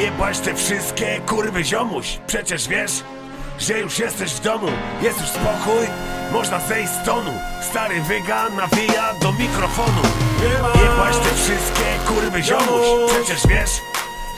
Jebać te wszystkie kurwy ziomuś. Przecież wiesz, że już jesteś w domu. Jest już spokój, można zejść z tonu. Stary wyga nawija do mikrofonu. Jebać te wszystkie kurwy ziomuś. Przecież wiesz,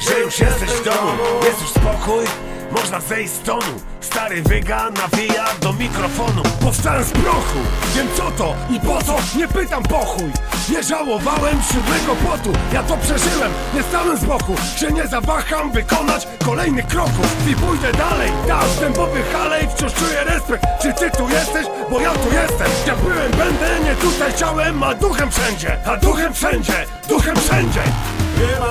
że już jesteś w domu. Jest już spokój, można zejść z tonu. Stary wyga nawija do mikrofonu. Powstałem z prochu, wiem co to i po co, nie pytam po chuj Nie żałowałem siódmego potu, ja to przeżyłem, nie stałem z boku. Się nie zawaham wykonać kolejnych kroków. I pójdę dalej, tak, dębowy halej Wciąż czuję respekt, czy ty tu jesteś, bo ja tu jestem. Ja byłem, będę, nie tutaj chciałem, a duchem wszędzie. A duchem wszędzie, duchem wszędzie.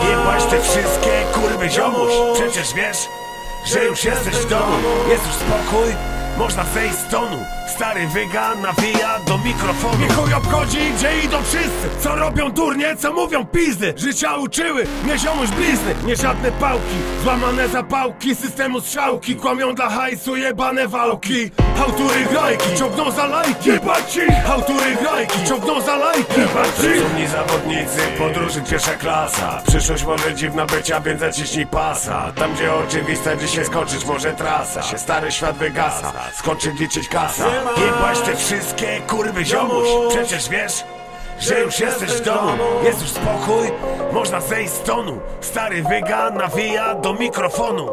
Jebać te wszystkie kurwy ziomuś. Przecież wiesz, że już jesteś w domu Jest już spokój, można zejść z tonu. Stary wyga nawija do mikrofonu. Nie chuj obchodzi, gdzie idą wszyscy. Co robią durnie, co mówią pizdy. Życia uczyły, nie ziomuś blizny. Nie żadne pałki, złamane zapałki. Systemu strzałki, kłamią dla hajsu Jebane wałki. Autury grajki, ciągną za lajki. Jebać ich! Autury grajki, ciągną za lajki. Jebać ich! Rozumni zawodnicy, podróży pierwsza klasa. Przyszłość może dziwna być, a więc zaciśnij pasa. Tam gdzie oczywiste dzisiaj skoczyć może trasa. Się stary świat wygasa, skończy liczyć kasa. Jebać te wszystkie kurwy ziomuś. Przecież wiesz, że już jesteś w domu. Jest już spokój, można zejść z tonu. Stary wyga nawija do mikrofonu